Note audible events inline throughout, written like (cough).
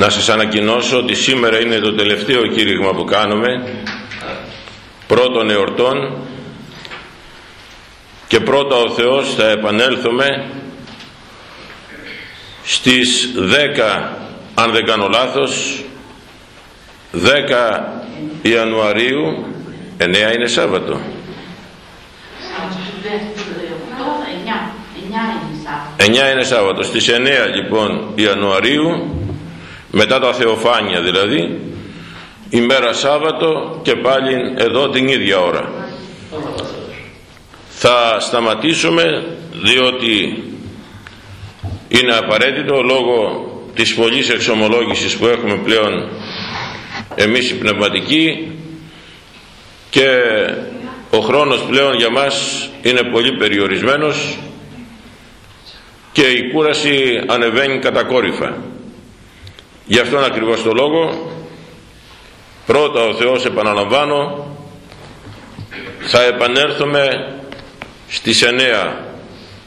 να σας ανακοινώσω ότι σήμερα είναι το τελευταίο κήρυγμα που κάνουμε πρώτων εορτών. Και πρώτα ο Θεός θα επανέλθουμε στις 10 αν δεν κάνω λάθος 10 Ιανουαρίου. 9 είναι Σάββατο. 9 είναι Σάββατο. Στις 9 λοιπόν Ιανουαρίου μετά τα Θεοφάνεια δηλαδή ημέρα Σάββατο και πάλι εδώ την ίδια ώρα. Θα σταματήσουμε διότι είναι απαραίτητο λόγω της πολλής εξομολόγησης που έχουμε πλέον εμείς οι πνευματικοί και ο χρόνος πλέον για μας είναι πολύ περιορισμένος και η κούραση ανεβαίνει κατακόρυφα γι' αυτόν ακριβώς το λόγο πρώτα ο Θεός επαναλαμβάνω θα επανέλθουμε στις 9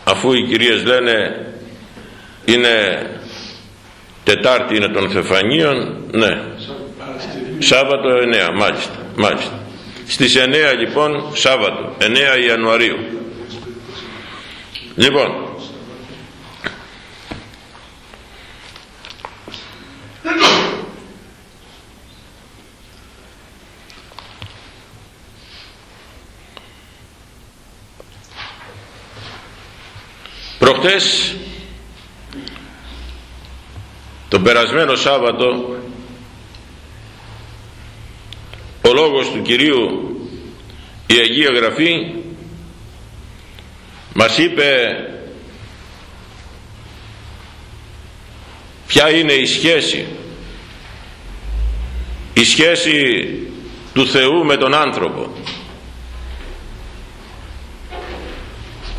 αφού οι κυρίες λένε είναι Τετάρτη είναι των Θεφανίων ναι Σάββατο 9 μάλιστα, μάλιστα. στις 9 λοιπόν Σάββατο 9 Ιανουαρίου λοιπόν Προχτές τον περασμένο Σάββατο ο λόγος του Κυρίου η Αγία Γραφή μας είπε ποια είναι η σχέση η σχέση του Θεού με τον άνθρωπο.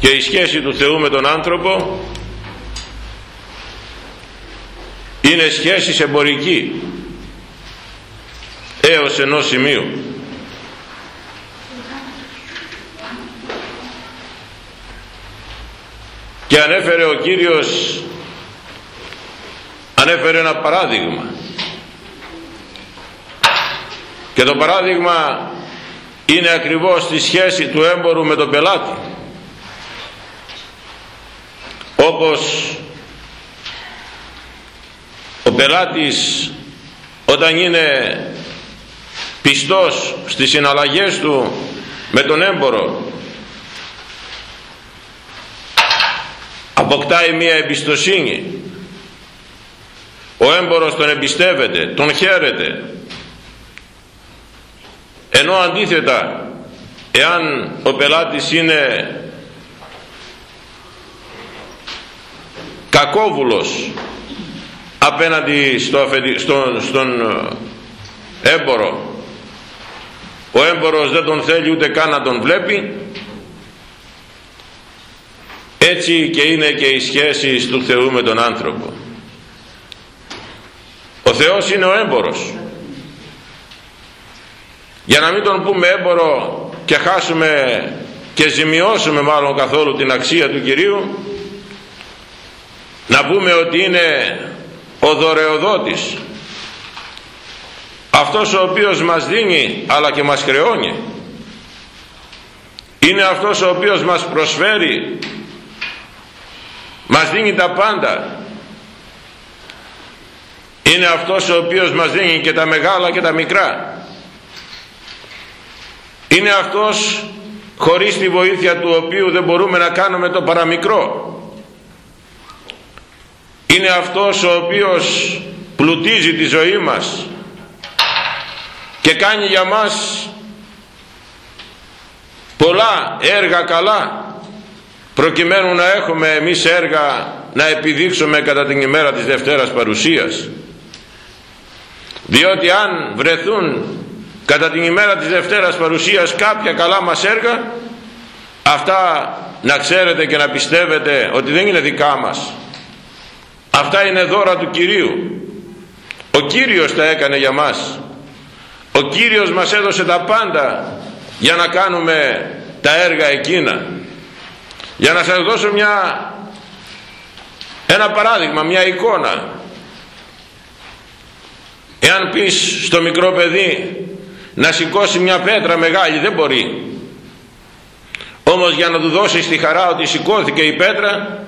Και η σχέση του Θεού με τον άνθρωπο είναι σχέση εμπορική έως ενός σημείου. Και ανέφερε ο Κύριος ανέφερε ένα παράδειγμα και το παράδειγμα είναι ακριβώς τη σχέση του έμπορου με τον πελάτη. Όπως ο πελάτης όταν είναι πιστός στις συναλλαγές του με τον έμπορο αποκτάει μία εμπιστοσύνη. Ο έμπορος τον εμπιστεύεται τον χαίρεται ενώ αντίθετα εάν ο πελάτης είναι κακόβουλος απέναντι στο, στον, στον ε, έμπορο ο έμπορος δεν τον θέλει ούτε καν να τον βλέπει έτσι και είναι και η σχέση του Θεού με τον άνθρωπο. Ο Θεός είναι ο έμπορος για να μην τον πούμε έμπορο και χάσουμε και ζημιώσουμε μάλλον καθόλου την αξία του Κυρίου να πούμε ότι είναι ο δωρεοδότης. Αυτός ο οποίος μας δίνει αλλά και μας χρεώνει. Είναι αυτός ο οποίος μας προσφέρει μας δίνει τα πάντα. Είναι αυτός ο οποίος μας δίνει και τα μεγάλα και τα μικρά είναι αυτός χωρίς τη βοήθεια του οποίου δεν μπορούμε να κάνουμε το παραμικρό. Είναι αυτός ο οποίος πλουτίζει τη ζωή μας και κάνει για μας πολλά έργα καλά προκειμένου να έχουμε εμείς έργα να επιδείξουμε κατά την ημέρα της Δευτέρας Παρουσίας. Διότι αν βρεθούν κατά την ημέρα της Δευτέρας Παρουσίας κάποια καλά μας έργα αυτά να ξέρετε και να πιστεύετε ότι δεν είναι δικά μας. Αυτά είναι δώρα του Κυρίου. Ο Κύριος τα έκανε για μας. Ο Κύριος μας έδωσε τα πάντα για να κάνουμε τα έργα εκείνα. Για να σας δώσω μια ένα παράδειγμα, μια εικόνα. Εάν πεις στο μικρό παιδί να σηκώσει μια πέτρα μεγάλη δεν μπορεί. Όμως για να του δώσεις τη χαρά ότι σηκώθηκε η πέτρα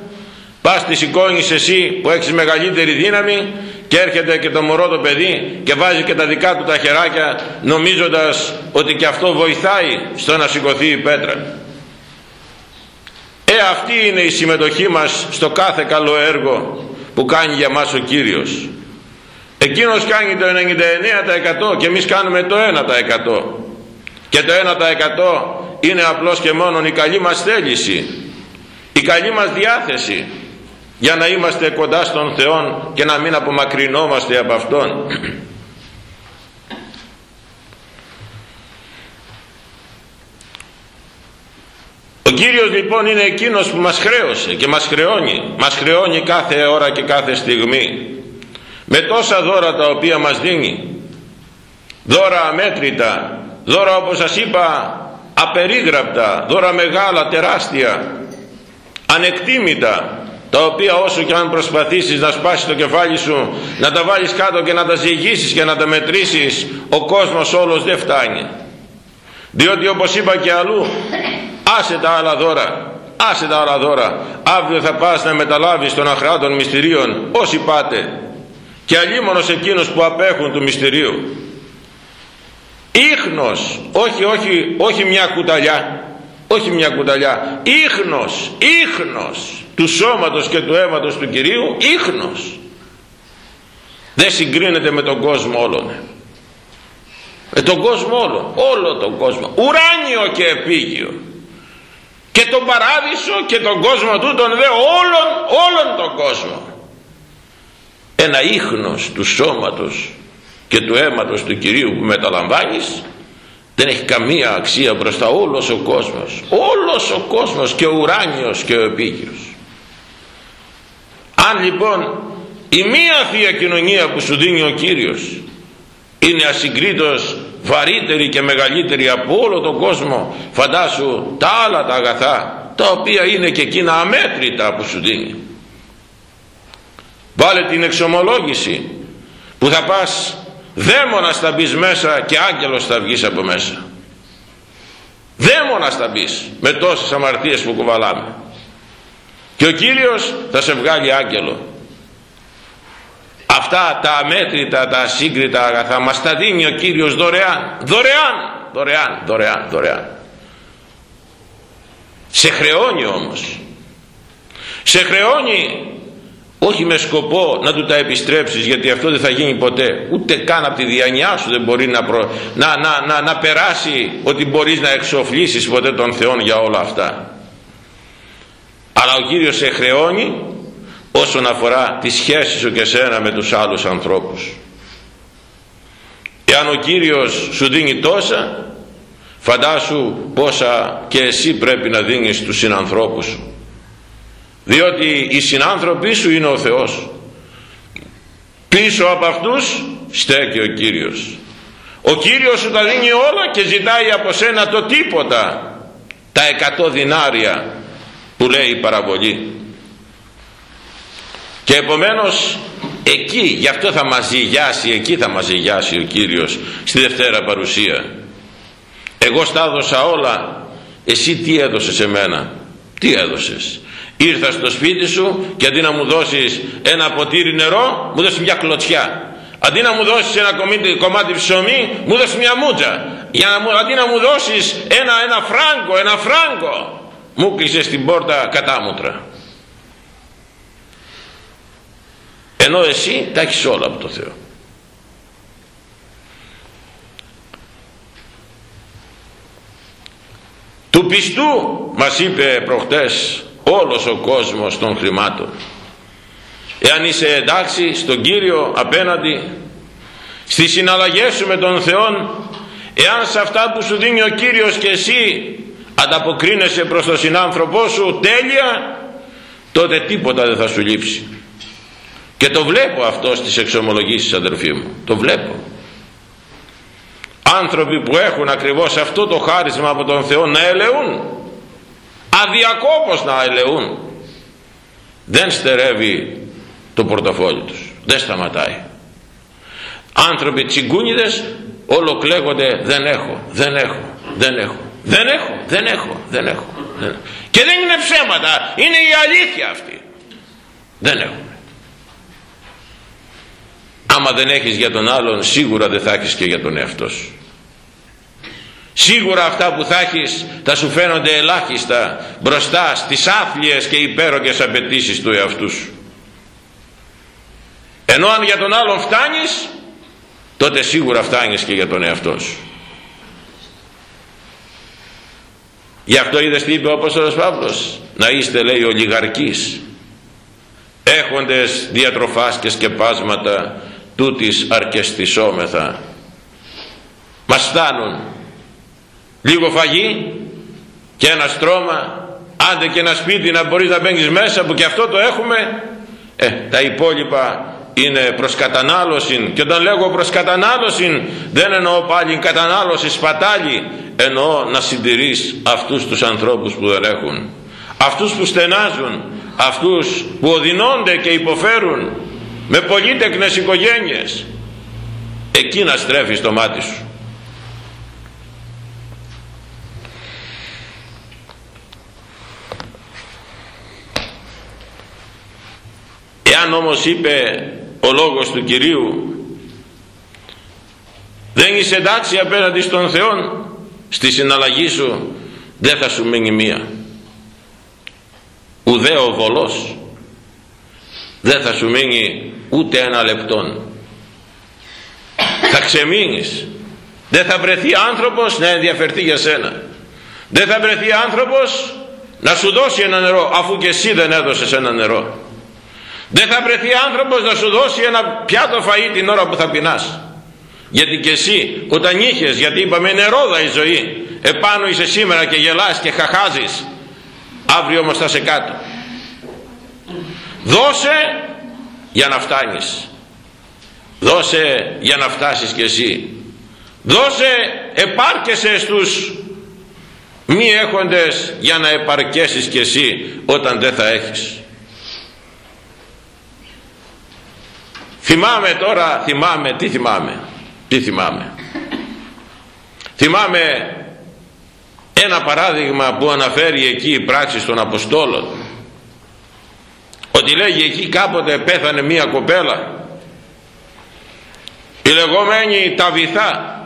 πας τη σηκώνεις εσύ που έχεις μεγαλύτερη δύναμη και έρχεται και το μωρό το παιδί και βάζει και τα δικά του τα χεράκια νομίζοντας ότι και αυτό βοηθάει στο να σηκωθεί η πέτρα. Ε αυτή είναι η συμμετοχή μας στο κάθε καλό έργο που κάνει για μας ο Κύριος εκείνος κάνει το 99% και εμείς κάνουμε το 1% και το 1% είναι απλώς και μόνο η καλή μας θέληση η καλή μας διάθεση για να είμαστε κοντά στον Θεό και να μην απομακρυνόμαστε από Αυτόν. Ο Κύριος λοιπόν είναι εκείνος που μας χρέωσε και μας χρεώνει μας χρεώνει κάθε ώρα και κάθε στιγμή με τόσα δώρα τα οποία μας δίνει. Δώρα αμέτρητα. Δώρα όπως σας είπα απερίγραπτα. Δώρα μεγάλα τεράστια. Ανεκτήμητα. Τα οποία όσο και αν προσπαθήσεις να σπάσεις το κεφάλι σου να τα βάλεις κάτω και να τα ζυγίσεις και να τα μετρήσεις ο κόσμος όλος δεν φτάνει. Διότι όπως είπα και αλλού άσε τα άλλα δώρα. Άσε τα άλλα δώρα. Αύριο θα πας να μεταλάβεις των αχράτων μυστηρίων όσοι πάτε και αλλήμωνος εκείνους που απέχουν του μυστηρίου. Ίχνος όχι, όχι, όχι μια κουταλιά όχι μια κουταλιά. Ίχνος, ίχνος του σώματος και του αίματος του Κυρίου ίχνος. Δεν συγκρίνεται με τον κόσμο όλον. Με τον κόσμο όλο όλο τον κόσμο. Ουράνιο και επίγειο. Και τον παράδεισο και τον κόσμο του τον δε όλον όλον τον κόσμο ένα ίχνος του σώματος και του αίματος του Κυρίου που μεταλαμβάνεις δεν έχει καμία αξία μπροστά όλος ο κόσμος. Όλος ο κόσμος και ο ουράνιος και ο επίγειος αν λοιπόν η μία Θεία Κοινωνία που σου δίνει ο Κύριος είναι ασυγκρίτως βαρύτερη και μεγαλύτερη από όλο τον κόσμο φαντάσου τα άλλα τα αγαθά τα οποία είναι και εκείνα αμέτρητα που σου δίνει βάλε την εξομολόγηση που θα πας δαίμονας θα μπεις μέσα και άγγελος θα βγεις από μέσα. Δαίμονας θα μπεις με τόσες αμαρτίες που κουβαλάμε. Και ο Κύριος θα σε βγάλει άγγελο. Αυτά τα αμέτρητα τα ασύγκριτα αγαθά μας τα δίνει ο Κύριος δωρεάν. Δωρεάν δωρεάν δωρεάν δωρεάν. Σε χρεώνει όμως. Σε χρεώνει όχι με σκοπό να του τα επιστρέψεις γιατί αυτό δεν θα γίνει ποτέ. Ούτε καν από τη διανιά σου δεν μπορεί να, να, να, να, να περάσει ότι μπορείς να εξοφλήσεις ποτέ τον Θεό για όλα αυτά. Αλλά ο Κύριος σε χρεώνει όσον αφορά τη σχέση σου και σένα με τους άλλους ανθρώπους. Εάν ο Κύριος σου δίνει τόσα φαντάσου πόσα και εσύ πρέπει να δίνεις στους συνανθρώπους σου διότι οι συνάνθρωποι σου είναι ο Θεός. Πίσω από αυτούς στέκει ο Κύριος. Ο Κύριος σου τα δίνει όλα και ζητάει από σένα το τίποτα. Τα εκατό δινάρια που λέει η παραβολή. Και επομένως εκεί γι' αυτό θα μας ζυγιάσει εκεί θα μας ζυγιάσει ο Κύριος στη Δευτέρα Παρουσία. Εγώ στα έδωσα όλα. Εσύ τι έδωσες σε μένα τι έδωσες; Ήρθα στο σπίτι σου και αντί να μου δώσεις ένα ποτήρι νερό μου δώσεις μια κλωτσιά. Αντί να μου δώσεις ένα κομμάτι, κομμάτι ψωμί μου δώσεις μια μούτσα Για να μου, αντί να μου δώσεις ένα, ένα φράγκο ένα φράγκο μου κλείσε την πόρτα κατάμουτρα. Ενώ εσύ τα έχεις όλα από το Θεό. Του πιστού μας είπε προχτές όλος ο κόσμος των χρημάτων. Εάν είσαι εντάξει στον Κύριο απέναντι στις συναλλαγές σου με τον Θεό εάν σε αυτά που σου δίνει ο Κύριος και εσύ ανταποκρίνεσαι προς τον συνάνθρωπό σου τέλεια τότε τίποτα δεν θα σου λείψει. Και το βλέπω αυτό στις εξομολογήσεις αδερφοί μου. Το βλέπω. Άνθρωποι που έχουν ακριβώς αυτό το χάρισμα από τον Θεό να ελεούν αδιακόπως να ελεούν δεν στερεύει το πορτοφόλι τους δεν σταματάει άνθρωποι τσιγκούνιδες όλο κλαίγονται δεν έχω, δεν έχω, δεν έχω, δεν έχω, δεν έχω, δεν έχω. Δεν... Και δεν είναι ψέματα, είναι η αλήθεια αυτή. Δεν έχουμε. Άμα δεν έχεις για τον άλλον σίγουρα δεν θα έχεις και για τον εαυτό σου. Σίγουρα αυτά που θα έχεις θα σου φαίνονται ελάχιστα μπροστά στις άθλιες και υπέροχες απαιτήσεις του εαυτού σου. Ενώ αν για τον άλλον φτάνεις τότε σίγουρα φτάνεις και για τον εαυτό σου. Γι' αυτό είδες τι είπε ο Απόστολος Παύλος; Να είστε λέει ολιγαρκείς έχοντες διατροφάς και σκεπάσματα τούτης αρκεστισόμεθα μας φτάνουν λίγο φαγή και ένα στρώμα. Άντε και ένα σπίτι να μπορείς να μπαίνεις μέσα που και αυτό το έχουμε. Ε, τα υπόλοιπα είναι προς κατανάλωση και όταν λέγω προς κατανάλωση δεν εννοώ πάλι κατανάλωση σπατάλη. Εννοώ να συντηρείς αυτούς τους ανθρώπους που δεν έχουν. Αυτούς που στενάζουν αυτούς που οδυνώνται και υποφέρουν με πολύτεκνες οικογένειες. Εκεί να στρέφεις το μάτι σου εάν όμως είπε ο λόγος του Κυρίου δεν είσαι εντάξει απέναντι στον Θεό στη συναλλαγή σου δεν θα σου μείνει μία. Ουδέ ο βολός δεν θα σου μείνει ούτε ένα λεπτόν. Θα ξεμείνεις. Δεν θα βρεθεί άνθρωπος να ενδιαφερθεί για σένα. Δεν θα βρεθεί άνθρωπος να σου δώσει ένα νερό αφού και εσύ δεν έδωσες ένα νερό δεν θα βρεθεί άνθρωπος να σου δώσει ένα πιάτο φαΐ την ώρα που θα πεινάς. Γιατί και εσύ όταν είχες γιατί είπαμε νερόδα η ζωή. Επάνω είσαι σήμερα και γελάς και χαχάζεις. Αύριο όμως θα σε κάτω. Δώσε για να φτάνεις. Δώσε για να φτάσεις και εσύ. Δώσε επάρκεσαι στους μη έχοντες για να επαρκέσεις και εσύ όταν δεν θα έχεις θυμάμαι τώρα θυμάμαι τι θυμάμαι τι θυμάμαι. Θυμάμαι ένα παράδειγμα που αναφέρει εκεί η πράξη των Αποστόλων ότι λέγει εκεί κάποτε πέθανε μία κοπέλα η λεγόμενη Ταβιθά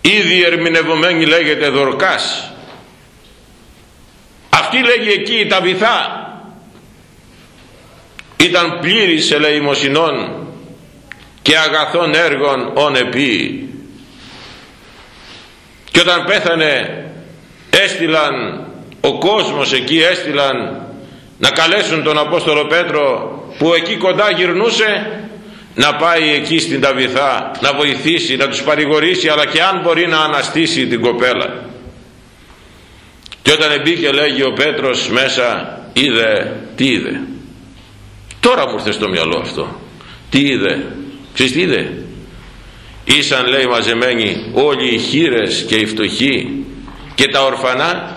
ήδη ερμηνευμένη λέγεται Δορκάς αυτή λέγει εκεί η Ταβιθά ήταν πλήρης ελεημοσυνών και αγαθών έργων όν επί. Και όταν πέθανε έστειλαν ο κόσμος εκεί έστειλαν να καλέσουν τον Απόστολο Πέτρο που εκεί κοντά γυρνούσε να πάει εκεί στην Ταβιθά να βοηθήσει, να τους παρηγορήσει αλλά και αν μπορεί να αναστήσει την κοπέλα. Και όταν μπήκε λέγει ο Πέτρος μέσα είδε, τι είδε τώρα μου ήρθε στο μυαλό αυτό. Τι είδε, ξέρεις τι είδε; Ήσαν λέει μαζεμένοι όλοι οι χείρες και οι φτωχοί και τα ορφανά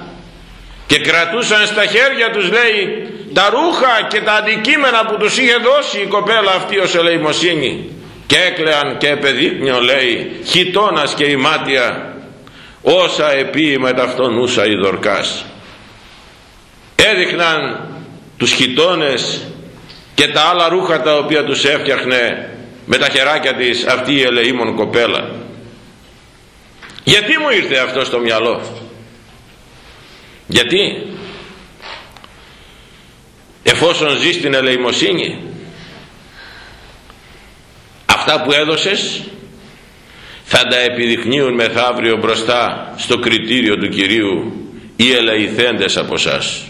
και κρατούσαν στα χέρια τους λέει τα ρούχα και τα αντικείμενα που τους είχε δώσει η κοπέλα αυτή ως ελεημοσύνη. Και έκλαιαν και επεδείκνιο λέει χιτώνας και η μάτια όσα επί με ταυτονούσα η δορκάς έδειχναν τους χιτώνες και τα άλλα ρούχα τα οποία τους έφτιαχνε με τα χεράκια της αυτή η ελεήμον κοπέλα. Γιατί μου ήρθε αυτό στο μυαλό; Γιατί; Εφόσον ζεις την ελεημοσύνη αυτά που έδωσες θα τα επιδεικνύουν μεθαύριο μπροστά στο κριτήριο του Κυρίου οι ελεηθέντες από σας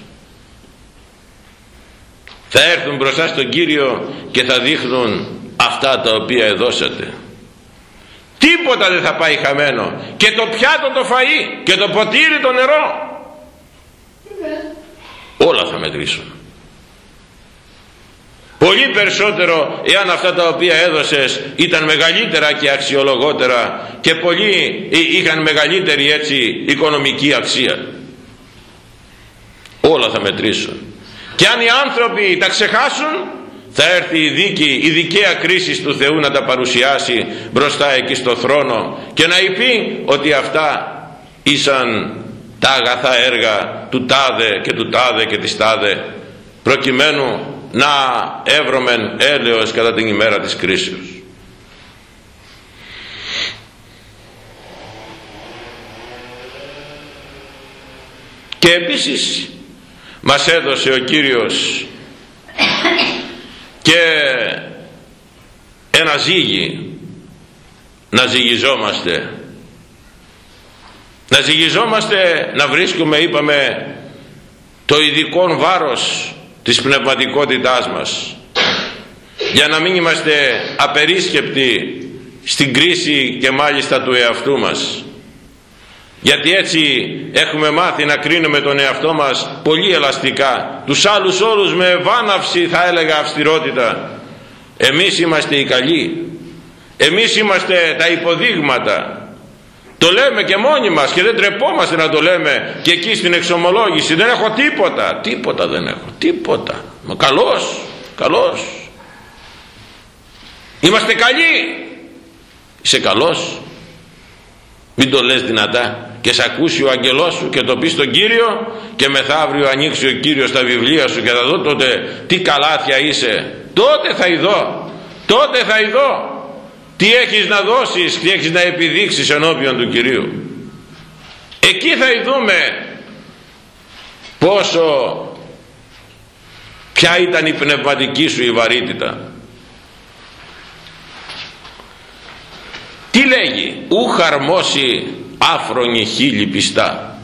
θα έρθουν μπροστά στον Κύριο και θα δείχνουν αυτά τα οποία εδώσατε. Τίποτα δεν θα πάει χαμένο. Και το πιάτο το φαΐ και το ποτήρι το νερό. Όλα θα μετρήσουν. Πολύ περισσότερο εάν αυτά τα οποία έδωσες ήταν μεγαλύτερα και αξιολογότερα και πολλοί είχαν μεγαλύτερη έτσι οικονομική αξία. Όλα θα μετρήσουν και αν οι άνθρωποι τα ξεχάσουν θα έρθει η δίκη, η δικαία κρίση του Θεού να τα παρουσιάσει μπροστά εκεί στο θρόνο και να είπε ότι αυτά ήσαν τα αγαθά έργα του τάδε και του τάδε και της τάδε προκειμένου να εύρωμεν έλεος κατά την ημέρα της κρίσεως. Και επίσης μας έδωσε ο Κύριος και ένα ζύγι. Να ζυγιζόμαστε. Να ζυγιζόμαστε να βρίσκουμε είπαμε το ειδικό βάρος της πνευματικότητάς μας. Για να μην είμαστε απερίσκεπτοι στην κρίση και μάλιστα του εαυτού μας γιατί έτσι έχουμε μάθει να κρίνουμε τον εαυτό μας πολύ ελαστικά. Τους άλλους όλους με βάναυση θα έλεγα αυστηρότητα. Εμείς είμαστε οι καλοί. Εμείς είμαστε τα υποδείγματα. Το λέμε και μόνοι μας και δεν τρεπόμαστε να το λέμε και εκεί στην εξομολόγηση. Δεν έχω τίποτα. Τίποτα δεν έχω. Τίποτα. Μα καλός. Καλός. Είμαστε καλοί. Είσαι καλός. Μην το λες δυνατά και σε ακούσει ο αγγελός σου και το πεις στον Κύριο και μεθαύριο ανοίξει ο Κύριος τα βιβλία σου και θα δω τότε τι καλάθια είσαι. Τότε θα ειδώ τότε θα ειδώ. Τι έχεις να δώσεις τι έχεις να επιδείξεις ενώπιον του Κυρίου. Εκεί θα ειδούμε πόσο ποια ήταν η πνευματική σου η βαρύτητα. Τι λέγει ου χαρμόσει άφρονη χίλι πιστά.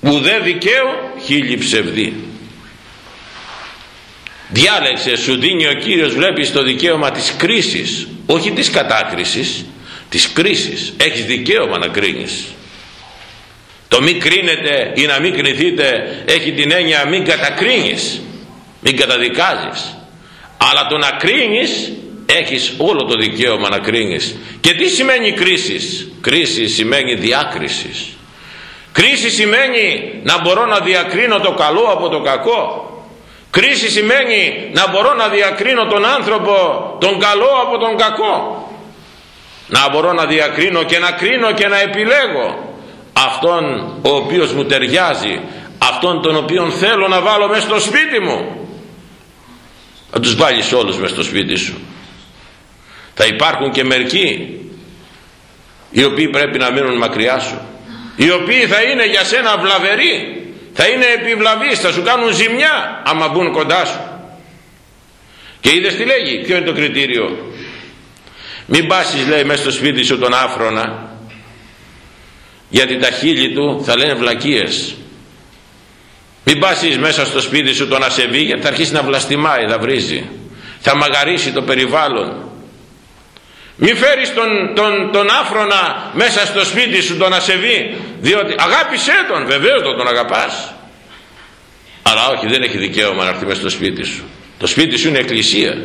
Ουδέ δικαίο χίλι ψευδή. Διάλεξε σου δίνει ο Κύριος βλέπεις το δικαίωμα της κρίσης όχι της κατάκρισης της κρίσης. Έχεις δικαίωμα να κρίνεις. Το μη κρίνετε ή να μην κρυθείτε έχει την έννοια μην κατακρίνεις μην καταδικάζεις. Αλλά το να κρίνεις έχεις όλο το δικαίωμα να κρίνεις. Και τι σημαίνει κρίση κρίση σημαίνει διάκρισης. Κρίση σημαίνει να μπορώ να διακρίνω το καλό από το κακό. Κρίση σημαίνει να μπορώ να διακρίνω τον άνθρωπο τον καλό από τον κακό. Να μπορώ να διακρίνω και να κρίνω και να επιλέγω αυτόν ο οποίος μου ταιριάζει αυτόν τον οποίον θέλω να βάλω μέσα στο σπίτι μου. Να τους βάλεις όλους μέσα στο σπίτι σου θα υπάρχουν και μερικοί οι οποίοι πρέπει να μείνουν μακριά σου οι οποίοι θα είναι για σένα βλαβεροί θα είναι επιβλαβείς θα σου κάνουν ζημιά άμα μπουν κοντά σου. Και είδες τι λέγει ποιο είναι το κριτήριο; Μην πάσεις λέει μέσα στο σπίτι σου τον άφρονα γιατί τα χείλη του θα λένε βλακίες. Μην πάσεις μέσα στο σπίτι σου τον ασεβή γιατί θα αρχίσει να βλαστημάει, θα βρίζει θα μαγαρίσει το περιβάλλον μη φέρεις τον, τον, τον άφρονα μέσα στο σπίτι σου τον ασεβή διότι αγάπησέ τον βεβαίως τον, τον αγαπάς. Αλλά όχι δεν έχει δικαίωμα να έρθει μέσα στο σπίτι σου. Το σπίτι σου είναι εκκλησία.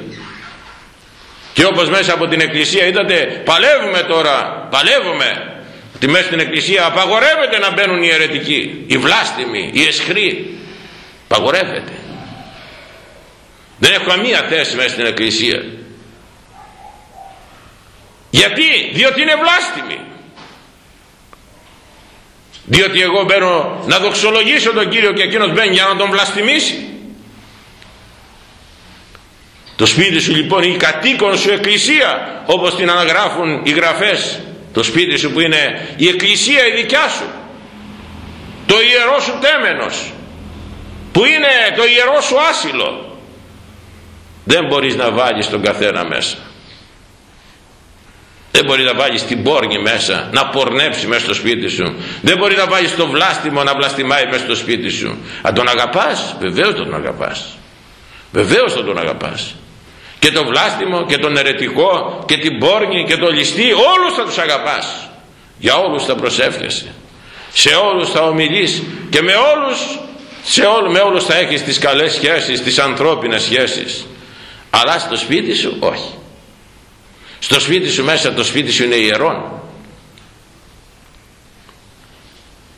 Και όπως μέσα από την εκκλησία είδατε παλεύουμε τώρα παλεύουμε ότι μέσα στην εκκλησία απαγορεύεται να μπαίνουν οι αιρετικοί οι βλάστημοι, οι εσχροί. Απαγορεύεται. Δεν έχω καμία θέση μέσα στην εκκλησία γιατί; Διότι είναι βλάστημη. Διότι εγώ μπαίνω να δοξολογήσω τον Κύριο και εκείνος μπαίνει για να τον βλαστημίσει. Το σπίτι σου λοιπόν η κατοίκον σου εκκλησία όπως την αναγράφουν οι γραφές το σπίτι σου που είναι η εκκλησία η δικιά σου. Το ιερό σου τέμενος που είναι το ιερό σου άσυλο. Δεν μπορείς να βάλεις τον καθένα μέσα δεν μπορεί να βάλεις την πόρνη μέσα να πορνέψει μέσα στο σπίτι σου. Δεν μπορεί να βάλεις το βλάστημο να βλαστημάει μέσα στο σπίτι σου. Αν τον αγαπάς βεβαίως τον αγαπάς. Βεβαίως τον, τον αγαπάς. Και το βλάστημο και τον ερετικό και την πόρνη και το ληστή όλους θα τους αγαπάς. Για όλους θα προσεύχεσαι. Σε όλους θα ομιλείς και με όλους σε όλους, με όλους θα έχεις τις καλές σχέσεις τις ανθρώπινες σχέσεις. Αλλά στο σπίτι σου όχι στο σπίτι σου μέσα το σπίτι σου είναι ιερόν.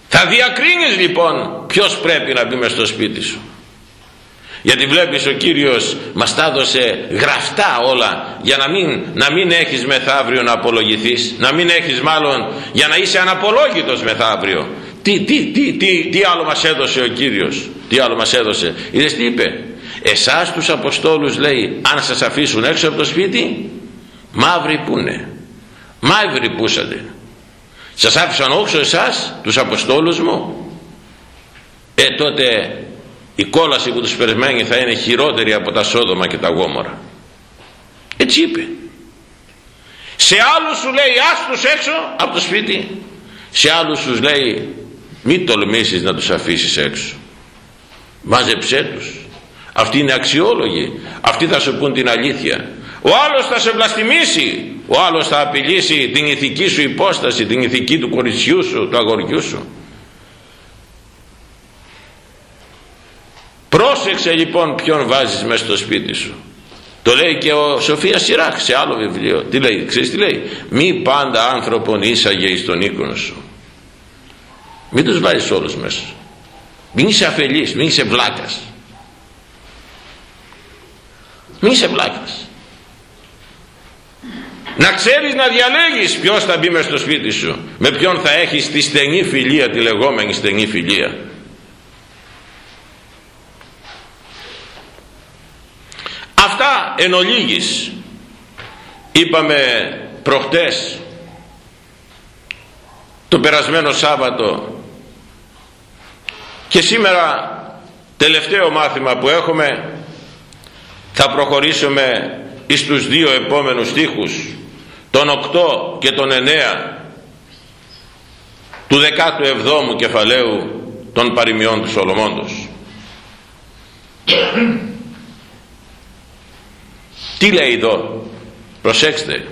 Θα διακρίνεις λοιπόν ποιος πρέπει να μπει μες στο σπίτι σου. Γιατί βλέπεις ο Κύριος μας τα έδωσε γραφτά όλα για να μην, να μην έχεις μεθαύριο να απολογηθείς να μην έχεις μάλλον για να είσαι αναπολόγητος μεθαύριο. Τι, τι, τι, τι, τι άλλο μας έδωσε ο Κύριος; Τι άλλο μας έδωσε; Είδες τι είπε; Εσάς τους Αποστόλους λέει αν σας αφήσουν έξω από το σπίτι μαύροι πούνε. Μαύροι πούσατε. Σας άφησαν όξω εσάς τους Αποστόλους μου. Ε τότε η κόλαση που τους περιμένει θα είναι χειρότερη από τα Σόδομα και τα Γόμορα. Έτσι είπε. Σε άλλους σου λέει άστους έξω από το σπίτι σε άλλους σου λέει μην τολμήσεις να τους αφήσεις έξω μάζεψέ τους αυτοί είναι αξιόλογοι. Αυτοί θα σου πούν την αλήθεια ο άλλος θα σε βλαστημίσει. Ο άλλος θα απειλήσει την ηθική σου υπόσταση την ηθική του κοριτσιού σου του αγοριού σου. Πρόσεξε λοιπόν ποιον βάζεις μέσα στο σπίτι σου. Το λέει και ο Σοφίας Σιράκ σε άλλο βιβλίο. Τι λέει, ξέρεις τι λέει; Μη πάντα άνθρωπον ίσαγε εις τον οίκονο σου μην τους βάζεις όλους μέσα. Μην είσαι αφελής, μην είσαι βλάκας. Μην είσαι βλάκας να ξέρεις να διαλέγεις ποιος θα μπει μέσα στο σπίτι σου. Με ποιον θα έχεις τη στενή φιλία τη λεγόμενη στενή φιλία. Αυτά εν ολίγης. Είπαμε προχτές το περασμένο Σάββατο και σήμερα τελευταίο μάθημα που έχουμε θα προχωρήσουμε εις τους δύο επόμενους στίχους τον 8 και τον 9 του 17ου κεφαλαίου των παροιμιών του Σολομώντος (clears throat) τι λέει εδώ προσέξτε.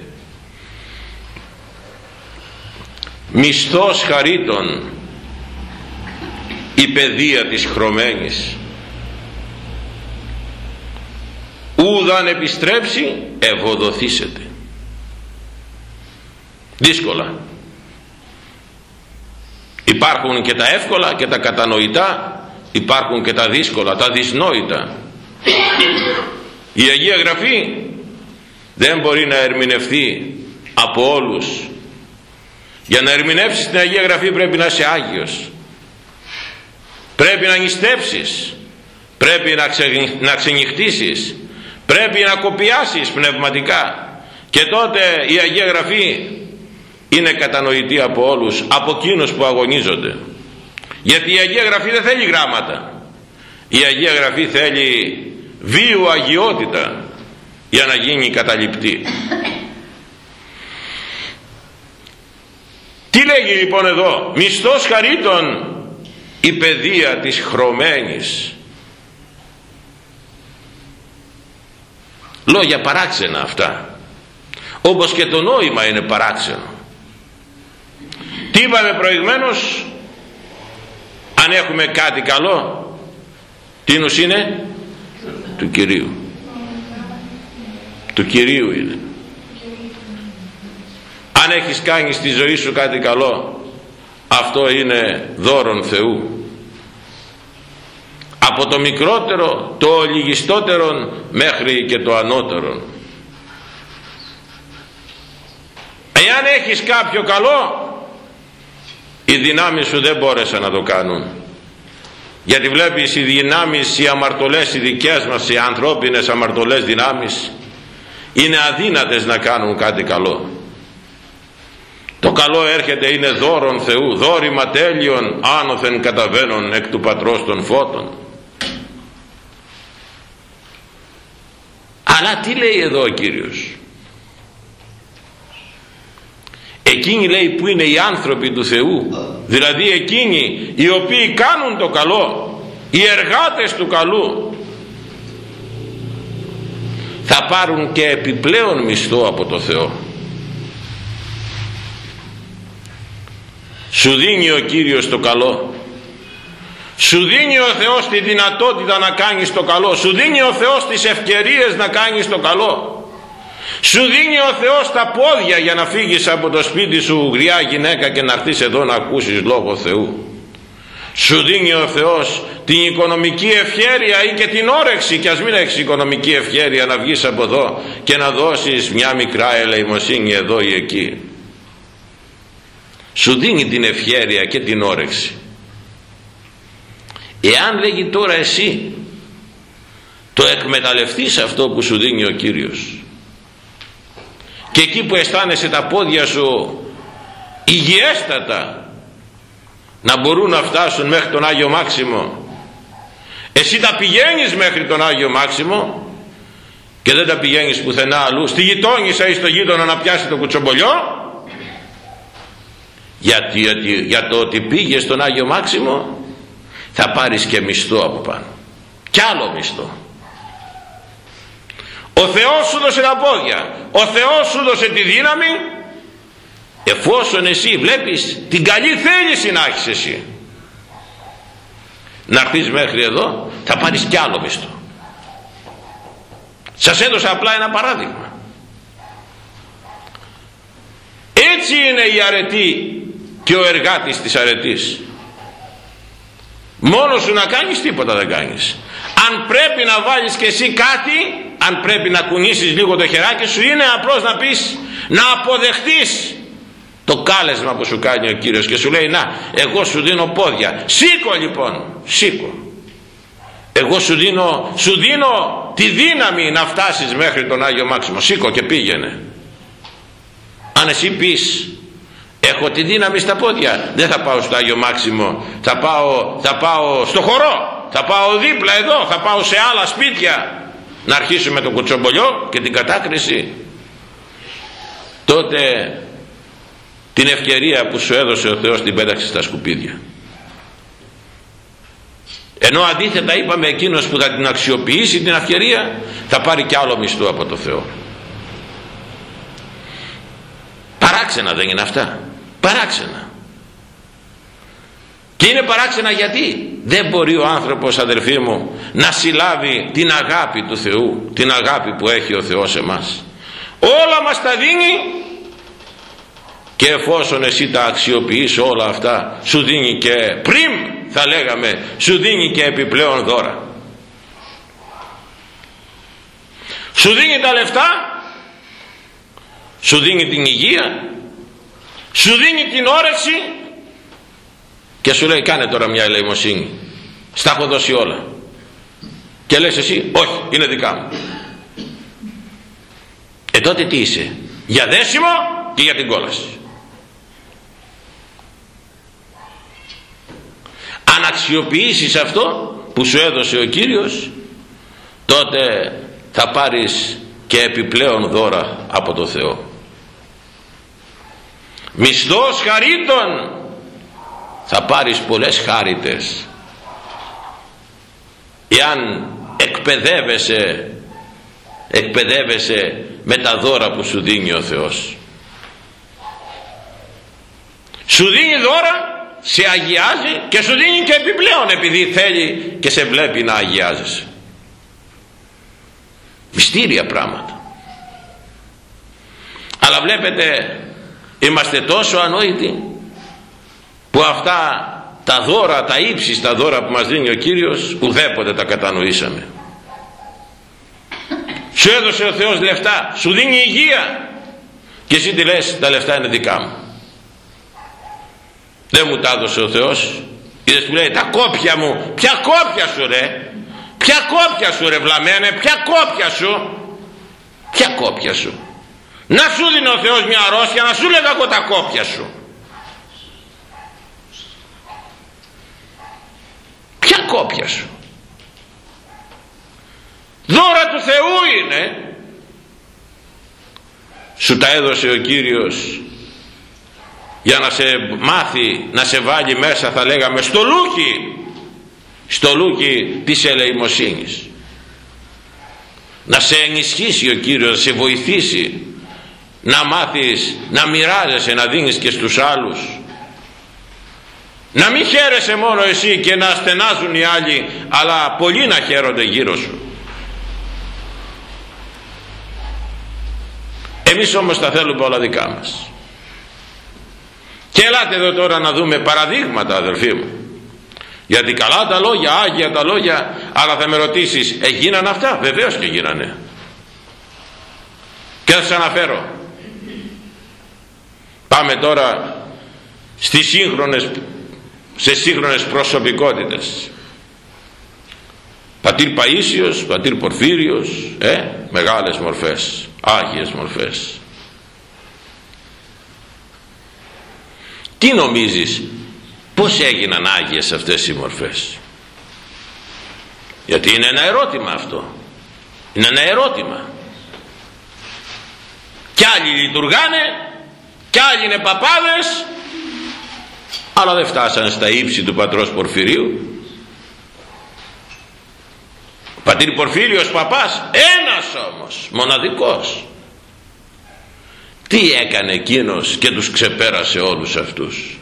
Μισθός χαρίτων η παιδεία της χρωμένης. Ούδαν επιστρέψει ευοδοθήσετε δύσκολα. Υπάρχουν και τα εύκολα και τα κατανοητά υπάρχουν και τα δύσκολα τα δυσνόητα. Η Αγία Γραφή δεν μπορεί να ερμηνευτεί από όλους. Για να ερμηνεύσεις την Αγία Γραφή πρέπει να είσαι Άγιος. Πρέπει να νηστεύσεις. Πρέπει να, ξε, να ξενυχτήσεις. Πρέπει να κοπιάσεις πνευματικά. Και τότε η Αγία Γραφή είναι κατανοητή από όλους από εκείνους που αγωνίζονται. Γιατί η Αγία Γραφή δεν θέλει γράμματα. Η Αγία Γραφή θέλει βίου αγιότητα για να γίνει καταληπτή. Τι λέγει λοιπόν εδώ; Μισθός χαρίτων η παιδεία της χρωμένης. Λόγια παράξενα αυτά. Όπως και το νόημα είναι παράξενο τι είπαμε προηγμένως αν έχουμε κάτι καλό τι νους είναι; Του Κυρίου. Του Κυρίου είναι. Αν έχεις κάνει στη ζωή σου κάτι καλό αυτό είναι δώρον Θεού. Από το μικρότερο το λιγιστότερο μέχρι και το ανώτερο εάν έχεις κάποιο καλό οι δυνάμεις σου δεν μπόρεσαν να το κάνουν. Γιατί βλέπεις οι δυνάμεις οι αμαρτωλές οι δικές μας οι ανθρώπινες αμαρτωλές δυνάμεις είναι αδύνατες να κάνουν κάτι καλό. Το καλό έρχεται είναι δώρον Θεού δόρημα τέλειων άνωθεν καταβαίνων εκ του πατρός των φώτων. Αλλά τι λέει εδώ ο Κύριος; Εκείνοι λέει που είναι οι άνθρωποι του Θεού; Δηλαδή εκείνοι οι οποίοι κάνουν το καλό οι εργάτες του καλού θα πάρουν και επιπλέον μισθό από το Θεό. Σου δίνει ο Κύριος το καλό. Σου δίνει ο Θεός τη δυνατότητα να κάνεις το καλό. Σου δίνει ο Θεός τις ευκαιρίες να κάνεις το καλό σου δίνει ο Θεός τα πόδια για να φύγεις από το σπίτι σου γριά γυναίκα και να έρθεις εδώ να ακούσεις Λόγο Θεού. Σου δίνει ο Θεός την οικονομική ευχέρεια ή και την όρεξη και ας μην έχεις οικονομική ευχέρεια να βγεις από εδώ και να δώσεις μια μικρά ελεημοσύνη εδώ ή εκεί. Σου δίνει την ευχέρεια και την όρεξη. Εάν λέγει τώρα εσύ το εκμεταλλευτείς αυτό που σου δίνει ο Κύριος και εκεί που αισθάνεσαι τα πόδια σου υγιέστατα να μπορούν να φτάσουν μέχρι τον Άγιο Μάξιμο. Εσύ τα πηγαίνεις μέχρι τον Άγιο Μάξιμο και δεν τα πηγαίνεις πουθενά αλλού. Στη γειτόνισσα ή στο γείτονα να πιάσει το κουτσομπολιό. Γιατί, γιατί, για το ότι πήγες στον Άγιο Μάξιμο θα πάρεις και μισθό από πάνω. Κι άλλο μισθό. Ο Θεός σου δώσε τα πόδια ο Θεός σου δώσε τη δύναμη εφόσον εσύ βλέπεις την καλή θέληση να έχεις εσύ. Να έρθεις μέχρι εδώ θα πάρεις κι άλλο μισθό. Σας έδωσα απλά ένα παράδειγμα. Έτσι είναι η αρετή και ο εργάτης της αρετής. Μόνος σου να κάνεις τίποτα δεν κάνεις αν πρέπει να βάλεις και εσύ κάτι αν πρέπει να κουνήσεις λίγο το χεράκι σου είναι απλώς να πεις να αποδεχτείς το κάλεσμα που σου κάνει ο Κύριος και σου λέει να εγώ σου δίνω πόδια σήκω λοιπόν σήκω. Εγώ σου δίνω, σου δίνω τη δύναμη να φτάσεις μέχρι τον Άγιο Μάξιμο. Σήκω και πήγαινε. Αν εσύ πεις έχω τη δύναμη στα πόδια δεν θα πάω στο Άγιο Μάξιμο θα πάω, θα πάω στο χορό θα πάω δίπλα εδώ θα πάω σε άλλα σπίτια. Να αρχίσουμε το κουτσομπολιό και την κατάκριση. Τότε την ευκαιρία που σου έδωσε ο Θεός την πέταξη στα σκουπίδια. Ενώ αντίθετα είπαμε εκείνος που θα την αξιοποιήσει την ευκαιρία θα πάρει κι άλλο μισθό από το Θεό. Παράξενα δεν είναι αυτά. Παράξενα και είναι παράξενα γιατί. Δεν μπορεί ο άνθρωπος αδερφοί μου να συλλάβει την αγάπη του Θεού την αγάπη που έχει ο Θεός σε μας. Όλα μας τα δίνει και εφόσον εσύ τα αξιοποιείς όλα αυτά σου δίνει και πριν θα λέγαμε σου δίνει και επιπλέον δώρα. Σου δίνει τα λεφτά σου δίνει την υγεία σου δίνει την όρεξη και σου λέει κάνε τώρα μια ελεημοσύνη. Στα έχω δώσει όλα. Και λες εσύ όχι είναι δικά μου. Ε τότε τι είσαι; Για δέσιμο και για την κόλαση; Αν αξιοποιήσεις αυτό που σου έδωσε ο Κύριος τότε θα πάρεις και επιπλέον δώρα από το Θεό. Μισθός χαρίτων θα πάρεις πολλές χάριτες. Εάν εκπαιδεύεσαι εκπαιδεύεσαι με τα δώρα που σου δίνει ο Θεός. Σου δίνει δώρα σε αγιάζει και σου δίνει και επιπλέον επειδή θέλει και σε βλέπει να αγιάζεσαι. Μυστήρια πράγματα. Αλλά βλέπετε είμαστε τόσο ανόητοι που αυτά τα δώρα, τα ύψιστα δώρα που μας δίνει ο Κύριος ουδέποτε τα κατανοήσαμε. Σου έδωσε ο Θεός λεφτά σου δίνει υγεία. Και εσύ τι λες τα λεφτά είναι δικά μου δεν μου τα έδωσε ο Θεός. Είδες που λέει τα κόπια μου ποια κόπια σου ρε ποια κόπια σου ρε βλαμένε ποια κόπια σου ποια κόπια σου να σου δίνει ο Θεός μια αρρώστια να σου λέγα εγώ τα κόπια σου ποια κόπιας. Σου δώρα του Θεού είναι. Σου τα έδωσε ο Κύριος για να σε μάθει να σε βάλει μέσα θα λέγαμε στο λούκι. Στο λούκι της ελεημοσύνης. Να σε ενισχύσει ο Κύριος να σε βοηθήσει. Να μάθεις να μοιράζεσαι να δίνεις και στους άλλους να μην χαίρεσαι μόνο εσύ και να στενάζουν οι άλλοι αλλά πολλοί να χαίρονται γύρω σου. Εμείς όμως τα θέλουμε όλα δικά μας. Και ελάτε εδώ τώρα να δούμε παραδείγματα αδελφοί μου. Γιατί καλά τα λόγια άγια τα λόγια αλλά θα με ρωτήσεις έγιναν αυτά; Βεβαίως και γίνανε. Και θα σας αναφέρω. Πάμε τώρα στις σύγχρονες σε σύγχρονες προσωπικότητες. Πατήρ Παΐσιος, πατήρ Πορφύριος ε, μεγάλες μορφές άγιες μορφές. Τι νομίζεις πως έγιναν άγιες αυτές οι μορφές; Γιατί είναι ένα ερώτημα αυτό. Είναι ένα ερώτημα. Κι άλλοι λειτουργάνε κι άλλοι είναι παπάδες αλλά δεν φτάσανε στα ύψη του πατρός Πορφυρίου. Πατήρ Πορφύριος παπάς ένας όμως μοναδικός. Τι έκανε εκείνος και τους ξεπέρασε όλους αυτούς;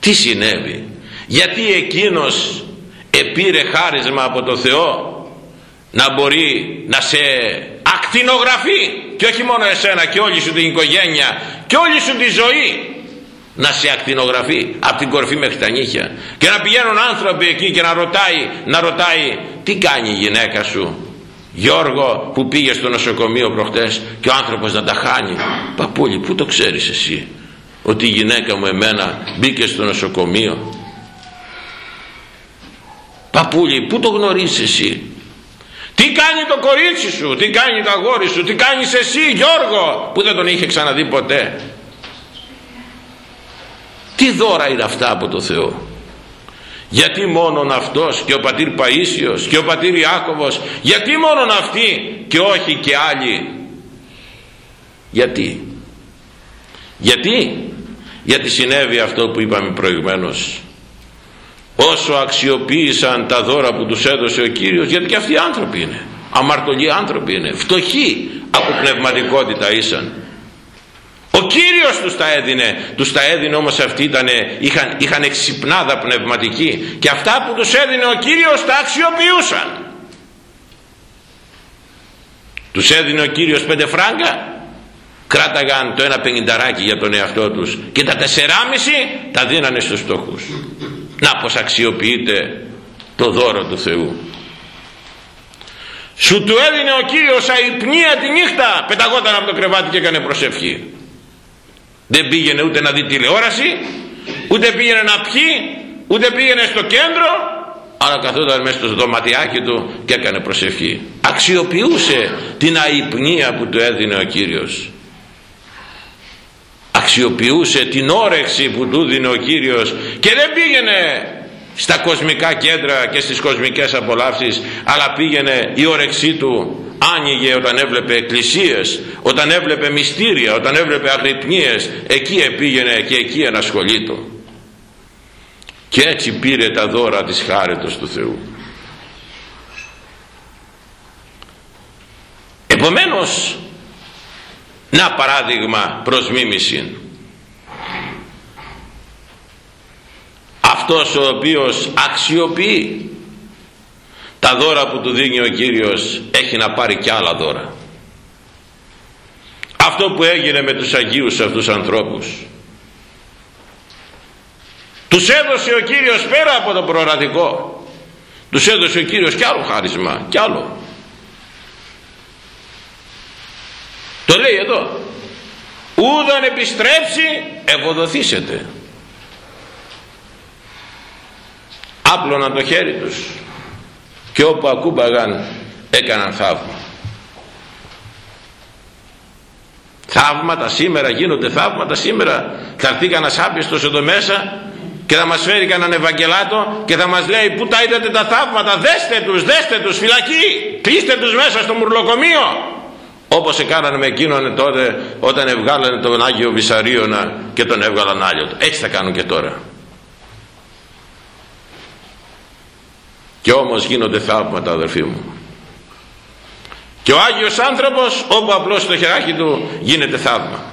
Τι συνέβη; Γιατί εκείνος επήρε χάρισμα από το Θεό να μπορεί να σε ακτινογραφεί και όχι μόνο εσένα και όλη σου την οικογένεια και όλη σου τη ζωή; Να σε ακτινογραφεί από την κορφή μέχρι τα νύχια. Και να πηγαίνουν άνθρωποι εκεί και να ρωτάει, να ρωτάει τι κάνει η γυναίκα σου Γιώργο που πήγε στο νοσοκομείο προχτές και ο άνθρωπος να τα χάνει; Παππούλη που το ξέρεις εσύ ότι η γυναίκα μου εμένα μπήκε στο νοσοκομείο; Παππούλη που το γνωρίζεις εσύ; Τι κάνει το κορίτσι σου τι κάνει το αγόρι σου τι κάνεις εσύ Γιώργο που δεν τον είχε ξαναδεί ποτέ; Τι δώρα είναι αυτά από το Θεό; Γιατί μόνον αυτός και ο πατήρ Παΐσιος και ο πατήρ Ιάκωβος γιατί μόνον αυτοί και όχι και άλλοι; Γιατί; Γιατί; Γιατί συνέβη αυτό που είπαμε προηγουμένως. Όσο αξιοποίησαν τα δώρα που τους έδωσε ο Κύριος γιατί και αυτοί άνθρωποι είναι. Αμαρτωλοί άνθρωποι είναι. Φτωχοί από πνευματικότητα ήσαν ο Κύριος τους τα έδινε. Τους τα έδινε όμως αυτοί ήτανε, είχαν, είχαν εξυπνάδα πνευματική. Και αυτά που τους έδινε ο Κύριος τα αξιοποιούσαν. Τους έδινε ο Κύριος πέντε φράγκα κράταγαν το ένα πενινταράκι για τον εαυτό τους και τα τεσσεράμιση τα δίνανε στους στόχους να πως αξιοποιείται το δώρο του Θεού. Σου του έδινε ο Κύριος αϊπνία τη νύχτα πεταγόταν από το κρεβάτι και έκανε προσευχή δεν πήγαινε ούτε να δει τηλεόραση ούτε πήγαινε να πιει ούτε πήγαινε στο κέντρο. Αλλά καθόταν μέσα στο δωματιάκι του και έκανε προσευχή. Αξιοποιούσε την αϊπνία που του έδινε ο Κύριος. Αξιοποιούσε την όρεξη που του δίνει ο Κύριος. Και δεν πήγαινε στα κοσμικά κέντρα και στις κοσμικές απολαύσεις αλλά πήγαινε η όρεξή του άνοιγε όταν έβλεπε εκκλησίες όταν έβλεπε μυστήρια όταν έβλεπε αγρυπνίες εκεί πήγαινε και εκεί ενασχολείτο. Και έτσι πήρε τα δώρα της χάρετος του Θεού. Επομένως να παράδειγμα προς μίμηση αυτός ο οποίος αξιοποιεί τα δώρα που του δίνει ο Κύριος έχει να πάρει και άλλα δώρα. Αυτό που έγινε με τους Αγίους αυτούς ανθρώπους. Τους έδωσε ο Κύριος πέρα από το προορατικό. Τους έδωσε ο Κύριος κι άλλο χάρισμα κι άλλο. Το λέει εδώ. Ούδαν επιστρέψει ευοδοθήσετε άπλωναν το χέρι τους και όπου ακούμπαγαν έκαναν θαύμα. Θαύματα σήμερα γίνονται θαύματα σήμερα. Θα έρθει κανένας άπιστος εδώ μέσα και θα μας φέρει κανέναν Ευαγγελάτο και θα μας λέει πού τα είδατε τα θαύματα; Δέστε τους, δέστε τους φυλακή! Κλείστε τους μέσα στο μουρλοκομείο! Όπως έκαναν με εκείνον τότε όταν εβγάλανε τον Άγιο Βυσαρίωνα και τον έβγαλαν άλλο έτσι θα κάνουν και τώρα και όμως γίνονται θαύματα αδερφοί μου. Και ο Άγιος άνθρωπος όπου απλώς το χεράκι του γίνεται θαύμα.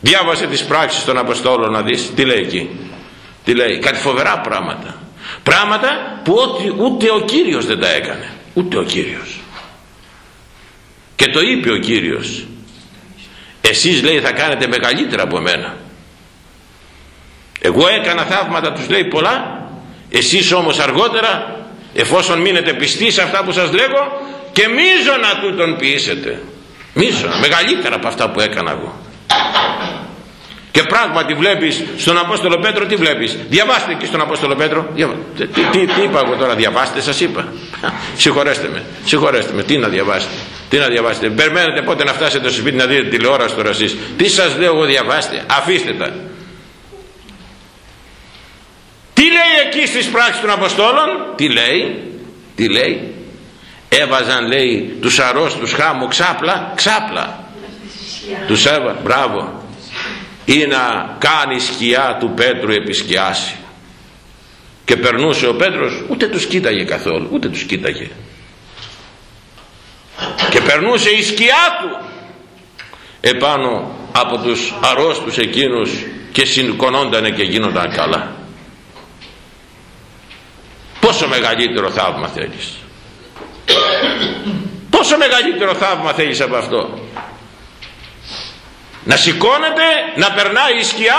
Διάβασε τις πράξεις των Αποστόλων να δεις τι λέει εκεί. Τι λέει κάτι φοβερά πράγματα. Πράγματα που ούτε ο Κύριος δεν τα έκανε. Ούτε ο Κύριος. Και το είπε ο Κύριος. Εσείς λέει θα κάνετε μεγαλύτερα από μένα. Εγώ έκανα θαύματα τους λέει πολλά εσείς όμως αργότερα εφόσον μείνετε πιστοί σε αυτά που σας λέγω και μίζωνα τούτον ποιήσετε μίζωνα μεγαλύτερα από αυτά που έκανα εγώ. Και πράγματι βλέπεις στον Απόστολο Πέτρο τι βλέπεις; Διαβάστε και στον Απόστολο Πέτρο. Τι, τι, τι, είπα εγώ τώρα διαβάστε σας είπα. Συγχωρέστε με συγχωρέστε με. Τι να διαβάσετε τι να διαβάσετε. Περιμένετε πότε να φτάσετε στο σπίτι να δείτε τηλεόραση τώρα εσείς. Τι σας λέω εγώ διαβάστε αφήστε τα τι λέει εκεί στις πράξεις των Αποστόλων; Τι λέει; Τι λέει; Έβαζαν λέει τους αρρώστους χάμου ξάπλα ξάπλα. Τους έβα μπράβο. Ή να κάνει σκιά του Πέτρου επισκιάσει. Και περνούσε ο Πέτρος ούτε τους κοίταγε καθόλου ούτε τους κοίταγε. Και περνούσε η σκιά του επάνω από τους αρρώστους εκείνους και συγκονόντανε και γίνονταν καλά πόσο μεγαλύτερο θαύμα θέλεις. Πόσο μεγαλύτερο θαύμα θέλεις από αυτό. Να σηκώνεται να περνάει η σκιά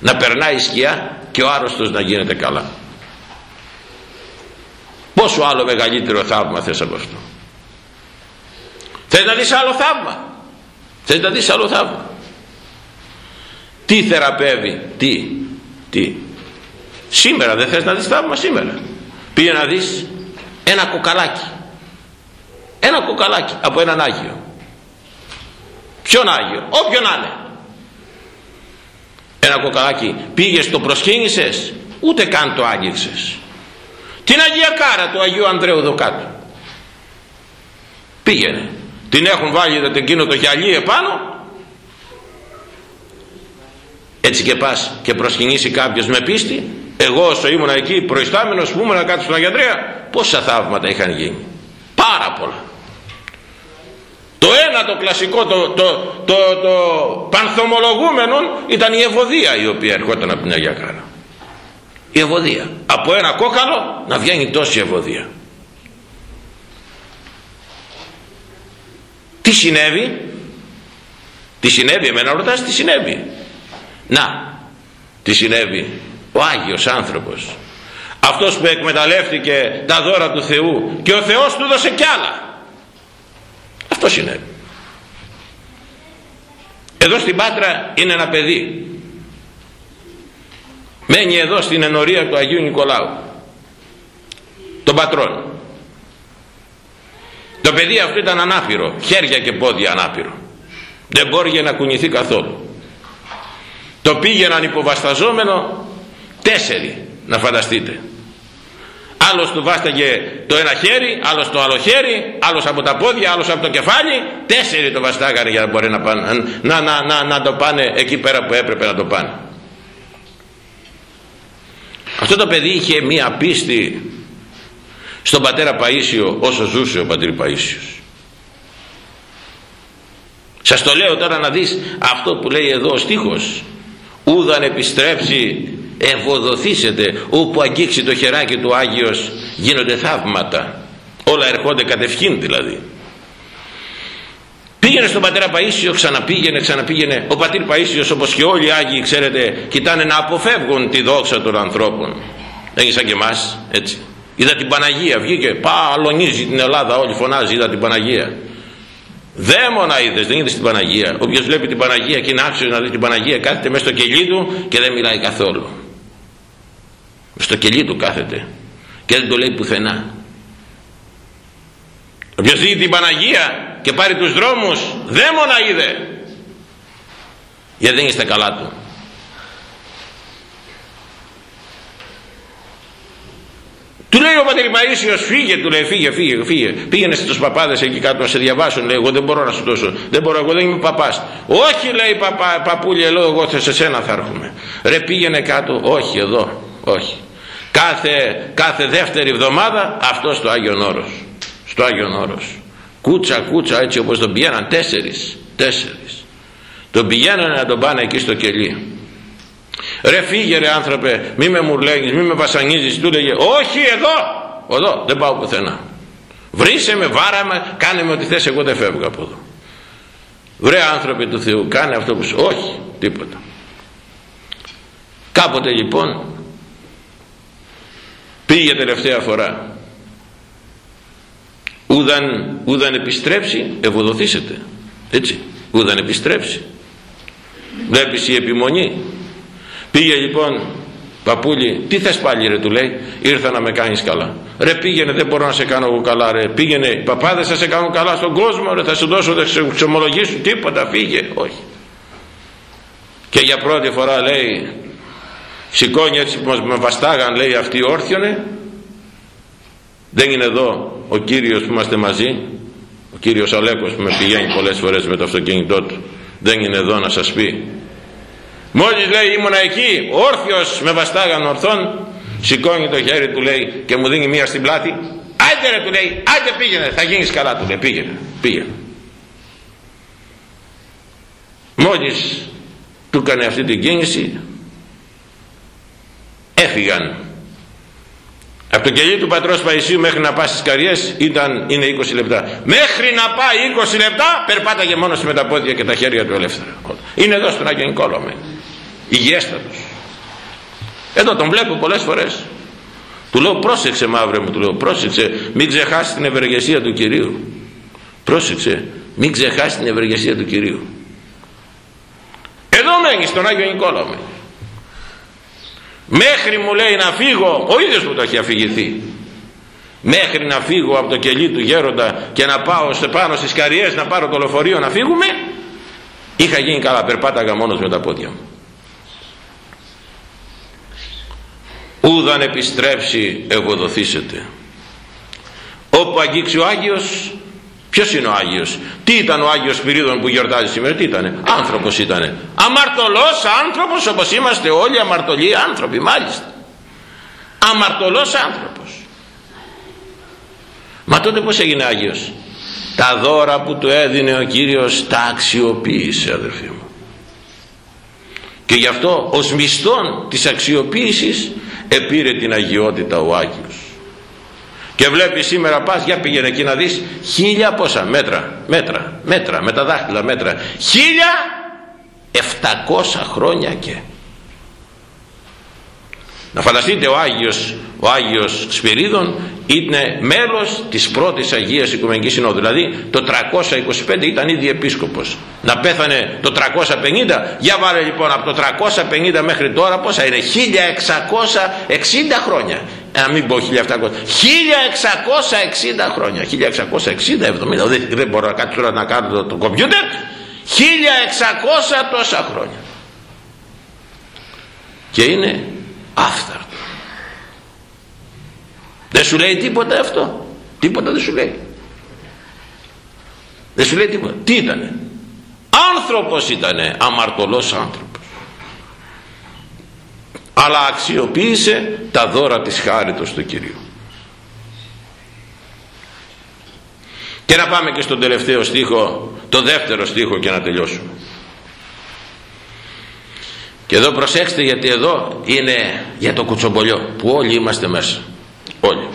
να περνάει η σκιά και ο άρρωστος να γίνεται καλά. Πόσο άλλο μεγαλύτερο θαύμα θες από αυτό. Θες να δεις άλλο θαύμα. Θες να δεις άλλο θαύμα. Τι θεραπεύει τι τι σήμερα δεν θες να δεις θαύμα σήμερα. Πήγε να δεις ένα κοκαλάκι ένα κοκαλάκι από έναν Άγιο. Ποιον Άγιο; Όποιον να είναι. Ένα κοκαλάκι πήγες το προσκύνησες; Ούτε καν το άγγιξες την Αγία Κάρα του Αγίου Ανδρέου εδώ κάτω. Πήγαινε. Την έχουν βάλει εδώ εκείνο το γυαλί επάνω. Έτσι και πας και προσκυνήσει κάποιος με πίστη εγώ όσο ήμουν εκεί προϊστάμενος που ήμουν κάτω στην Αγιαντρέα πόσα θαύματα είχαν γίνει. Πάρα πολλά. Το ένα το κλασικό το, το, το, το πανθομολογούμενο ήταν η Ευωδία η οποία ερχόταν από την Αγία Κάρα η Ευωδία. Από ένα κόκαλο να βγαίνει τόση Ευωδία. Τι συνέβη; Τι συνέβη εμένα ρωτάς τι συνέβη; Να τι συνέβη; Ο Άγιος άνθρωπος. Αυτός που εκμεταλλεύτηκε τα δώρα του Θεού και ο Θεός του δώσε κι άλλα. Αυτός συνέβη εδώ στην Πάτρα είναι ένα παιδί. Μένει εδώ στην ενορία του Αγίου Νικολάου. Τον πατρόν. Το παιδί αυτό ήταν ανάπηρο χέρια και πόδια ανάπηρο. Δεν μπόρεγε να κουνηθεί καθόλου. Το πήγαιναν υποβασταζόμενο τέσσερι να φανταστείτε. Άλλος του βάσταγε το ένα χέρι άλλος το άλλο χέρι άλλος από τα πόδια άλλος από το κεφάλι. Τέσσερι το βαστάγανε για να μπορεί να, πάνε, να, να, να, να το πάνε εκεί πέρα που έπρεπε να το πάνε. Αυτό το παιδί είχε μία πίστη στον πατέρα Παΐσιο όσο ζούσε ο πατήρ Παΐσιος σας το λέω τώρα να δεις αυτό που λέει εδώ ο στίχος. Ούδαν επιστρέψει ευοδοθήσετε όπου αγγίξει το χεράκι του Άγιος γίνονται θαύματα. Όλα ερχόνται κατευχήν δηλαδή. Πήγαινε στον πατέρα Παΐσιο ξαναπήγαινε ξαναπήγαινε. Ο πατήρ Παΐσιος όπως και όλοι οι Άγιοι ξέρετε κοιτάνε να αποφεύγουν τη δόξα των ανθρώπων. Δεν σαν και εμάς έτσι. Είδα την Παναγία βγήκε παλωνίζει την Ελλάδα όλοι φωνάζει είδα την Παναγία. Δαίμονα είδες, δεν είδες την Παναγία. Όποιος βλέπει την Παναγία και είναι άξιος να δει την Παναγία κάθεται μέσα στο κελί του και δεν μιλάει καθόλου. Στο κελί του κάθεται και δεν το λέει πουθενά. Όποιος δει την Παναγία και πάρει τους δρόμους δαίμονα είδε. Γιατί δεν είστε καλά του. Του λέει ο πατήρ Παΐσιος φύγε του λέει φύγε φύγε φύγε πήγαινε στους παπάδες εκεί κάτω να σε διαβάσουν λέει εγώ δεν μπορώ να σου δώσω δεν μπορώ εγώ δεν είμαι παπάς όχι λέει παπά, παππούλια λέω εγώ σε σένα θα έρχομαι ρε πήγαινε κάτω όχι εδώ όχι. Κάθε, κάθε δεύτερη εβδομάδα αυτός στο Άγιον Όρος. Στο Άγιον Όρος. Κούτσα κούτσα έτσι όπως τον πηγαίναν τέσσερις τέσσερις. Τον πηγαίνανε να τον πάνε εκεί στο κελί. Ρε φύγε ρε άνθρωπε μη με μουρλέγεις μη με βασανίζεις. Του λέγε όχι εδώ εδώ δεν πάω πουθενά βρίσε με βάρα με κάνε με ό,τι θες εγώ δεν φεύγω από εδώ βρε άνθρωπε του Θεού κάνε αυτό που σου όχι τίποτα κάποτε λοιπόν πήγε τελευταία φορά. Ούδαν, ούδαν επιστρέψει ευοδοθήσετε έτσι. Ούδαν επιστρέψει. Βλέπεις η επιμονή. Πήγε λοιπόν παππούλη τι θες πάλι ρε του λέει. Ήρθα να με κάνεις καλά. Ρε πήγαινε δεν μπορώ να σε κάνω εγώ καλά ρε. Πήγαινε οι παπάδες θα σε κάνουν καλά στον κόσμο ρε. Θα σου δώσω θα σε ξομολογήσουν τίποτα. Φύγε. Όχι. Και για πρώτη φορά λέει σηκώνει έτσι που με βαστάγαν λέει αυτοί όρθιονε δεν είναι εδώ ο Κύριος που είμαστε μαζί ο Κύριος Αλέκος που με πηγαίνει πολλές φορές με το αυτοκίνητό του. Δεν είναι εδώ να σας πει μόλις λέει ήμουνα εκεί όρθιος με βαστάγαν ορθών σηκώνει το χέρι του λέει και μου δίνει μία στην πλάτη. Άντε ρε του λέει άντε πήγαινε θα γίνεις καλά του λέει πήγαινε πήγαινε μόλις του έκανε αυτή την κίνηση έφυγαν από το κελί του πατρός Παϊσίου μέχρι να πάει στις καριές ήταν, είναι 20 λεπτά. Μέχρι να πάει 20 λεπτά περπάταγε μόνος με τα πόδια και τα χέρια του ελεύθερα. Είναι εδώ στον Άγιο Νικόλαο. Υγιέστατος. Εδώ τον βλέπω πολλές φορές. Του λέω πρόσεξε μαύρε μου, του λέω πρόσεξε μην ξεχάσεις την ευεργεσία του Κυρίου. Πρόσεξε μην ξεχάσεις την ευεργεσία του Κυρίου. Εδώ μένεις στον Άγιο Νικόλαο μέχρι μου λέει να φύγω ο ίδιος που το έχει αφηγηθεί. Μέχρι να φύγω από το κελί του γέροντα και να πάω σε πάνω στις καριές να πάρω το λεωφορείο να φύγουμε είχα γίνει καλά περπάταγα μόνος με τα πόδια μου. Ούδαν επιστρέψει ευοδοθήσετε. Όπου αγγίξει ο Άγιος Ποιος είναι ο Άγιος, τι ήταν ο Άγιος Σπυρίδων που γιορτάζει σήμερα, τι ήτανε, άνθρωπος ήτανε. Αμαρτωλός άνθρωπος όπως είμαστε όλοι αμαρτωλοί άνθρωποι μάλιστα. Αμαρτωλός άνθρωπος. Μα τότε πώς έγινε Άγιος; Τα δώρα που του έδινε ο Κύριος τα αξιοποίησε αδερφοί μου. Και γι' αυτό ως μισθόν της αξιοποίησης επήρε την αγιότητα ο Άγιος και βλέπεις σήμερα πας για πήγαινε εκεί να δεις χίλια πόσα μέτρα μέτρα μέτρα με τα δάχτυλα μέτρα χίλια εφτακόσα χρόνια και να φανταστείτε ο Άγιος, ο Άγιος Σπυρίδων είναι μέλος της πρώτης Αγίας Οικουμενικής Συνόδου. Δηλαδή το 325 ήταν ήδη επίσκοπος. Να πέθανε το 350. Για βάλε λοιπόν από το 350 μέχρι τώρα πόσα είναι. 1660 χρόνια. Ε, να μην πω 1700. 1660 χρόνια. 1660-70. Δεν, δεν μπορώ να κάτσω τώρα να κάνω το, το κομπιούτερ. 1600 τόσα χρόνια. Και είναι άφθαρτο δεν σου λέει τίποτα αυτό τίποτα δεν σου λέει δεν σου λέει τίποτα τι ήτανε; Άνθρωπος ήτανε αμαρτωλός άνθρωπος αλλά αξιοποίησε τα δώρα της χάριτος του Κυρίου και να πάμε και στον τελευταίο στίχο το δεύτερο στίχο και να τελειώσουμε και εδώ προσέξτε γιατί εδώ είναι για το κουτσομπολιό που όλοι είμαστε μέσα. Όλοι.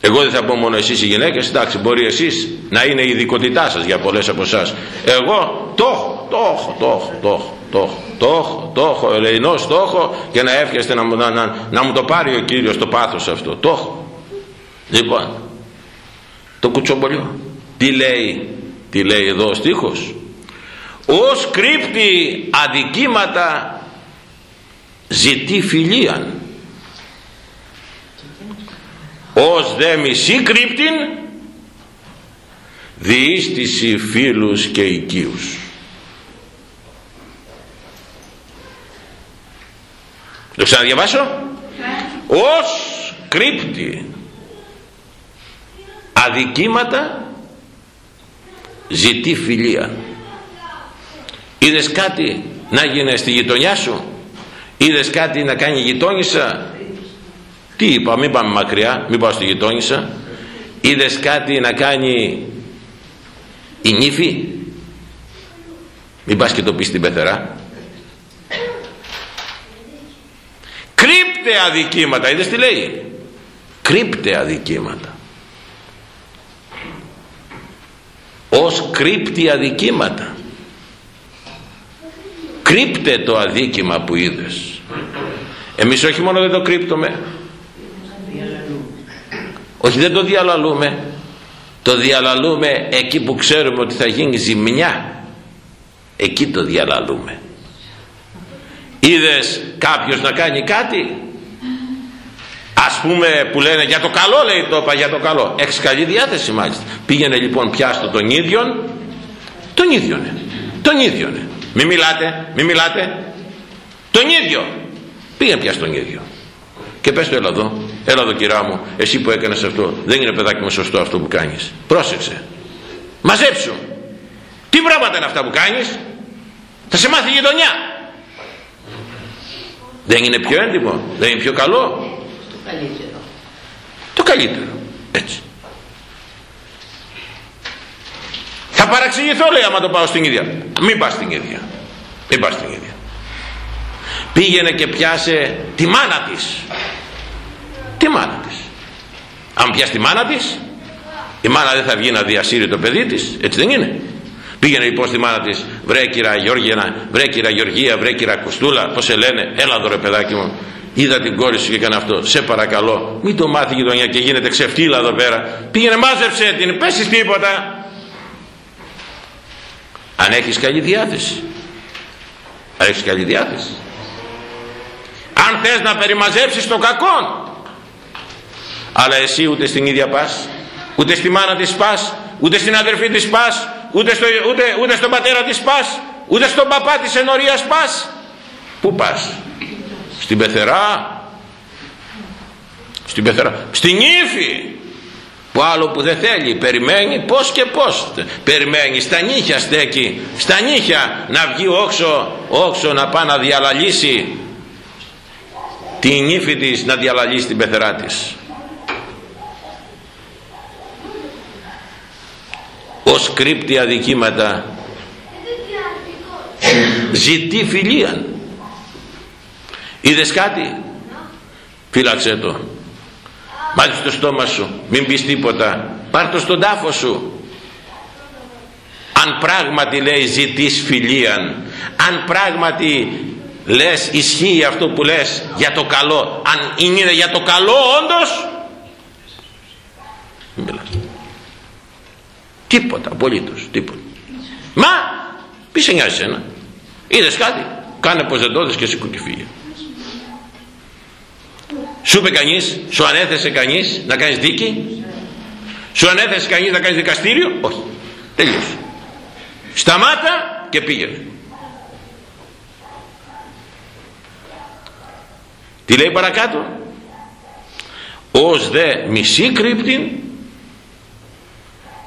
Εγώ δεν θα πω μόνο εσείς οι γυναίκες, εντάξει μπορεί εσείς να είναι η ειδικότητά σας για πολλές από εσάς. Εγώ το έχω, το έχω, το έχω, το έχω, το έχω, το έχω, το έχω, ελεηνός το έχω και να εύχεστε να, να, να, να μου το πάρει ο Κύριος το πάθος αυτό. Το έχω. Λοιπόν, το κουτσομπολιό. Τι λέει, τι λέει εδώ ο στίχος; Ως κρύπτει αδικήματα ζητεί φιλίαν ως δε μισή κρύπτην διήστηση φίλους και οικείους το ξαναδιαβάσω ως κρύπτει αδικήματα ζητεί φιλία. Είδες κάτι να γίνει στη γειτονιά σου; Είδες κάτι να κάνει γειτόνισσα; Τι είπα μην πάμε μακριά μην πάω στη γειτόνισσα. Είδες κάτι να κάνει η νύφη; Μην πας και το πεις στην πεθερά κρύπτε αδικήματα. Είδες τι λέει; Κρύπτε αδικήματα. Ως κρύπτει αδικήματα. Κρύπτε το αδίκημα που είδες. Εμείς όχι μόνο δεν το κρύπτουμε. Όχι δεν το διαλαλούμε. Το διαλαλούμε εκεί που ξέρουμε ότι θα γίνει ζημιά. Εκεί το διαλαλούμε. Είδες κάποιος να κάνει κάτι; Ας πούμε που λένε για το καλό λέει το είπα για το καλό έχεις καλή διάθεση μάλιστα. Πήγαινε λοιπόν πιάστο τον ίδιον. Τον ίδιον τον ίδιον μη μιλάτε μη μιλάτε. Τον ίδιο. Πήγαινε πιάστο τον ίδιο. Και πες το έλα εδώ έλα εδώ κυρά μου εσύ που έκανες αυτό δεν είναι παιδάκι μου σωστό αυτό που κάνεις πρόσεξε. Μαζέψου. Τι πράγματα είναι αυτά που κάνεις; Θα σε μάθει η γειτονιά. Δεν είναι πιο έντιμο δεν είναι πιο καλό. Το καλύτερο. το καλύτερο έτσι. Θα παραξηγηθώ λέει άμα το πάω στην ίδια. Μην πας στην ίδια. Μην πας στην ίδια. Πήγαινε και πιάσε τη μάνα της. Τη μάνα της. Αν πιάσει τη μάνα της η μάνα δεν θα βγει να διασύρει το παιδί της. Έτσι δεν είναι. Πήγαινε λοιπόν στη μάνα της βρε κυρα Γεώργια βρε κυρα Γεωργία βρε κυρα Κωστούλα πως σε λένε. Έλα εδώ ρε παιδάκι μου είδα την κόρη σου και έκανε αυτό. Σε παρακαλώ μην το μάθει η γειτονιά και γίνεται ξεφτύλα εδώ πέρα. Πήγαινε μάζεψε την πέσεις τίποτα. Αν έχεις καλή διάθεση. Αν έχεις καλή διάθεση. Αν θες να περιμαζέψεις το κακό αλλά εσύ ούτε στην ίδια πας ούτε στη μάνα της πας ούτε στην αδερφή της πας ούτε, στο, ούτε, ούτε στον πατέρα της πας ούτε στον παπά της ενορίας πας. Πού πας; Στην πεθερά. Στην πεθερά. Στην ύφη που άλλο που δεν θέλει περιμένει πως και πως περιμένει στα νύχια στέκει. Στα νύχια να βγει όξο, όξο να πάει να διαλαλήσει. Την ύφη της να διαλαλήσει την πεθερά της. Ως κρύπτει αδικήματα ζητεί φιλίαν είδες κάτι; Φύλαξε το. Μάλιστα στο στόμα σου μην πεις τίποτα. Πάρ το στον τάφο σου. Αν πράγματι λέει ζητείς φιλίαν αν πράγματι λες ισχύει αυτό που λες για το καλό αν είναι για το καλό όντως μην μιλάς. Τίποτα απολύτως τίποτα. Μα πι σε νοιάζει ένα είδες κάτι; Κάνε πως δεν το και σήκω και φύγε σου είπε κανείς, σου ανέθεσε κανείς να κάνεις δίκη, σου ανέθεσε κανείς να κάνεις δικαστήριο, όχι, τελείωσε. Σταμάτα και πήγαινε. Τι λέει παρακάτω, ως δε μισή κρύπτην,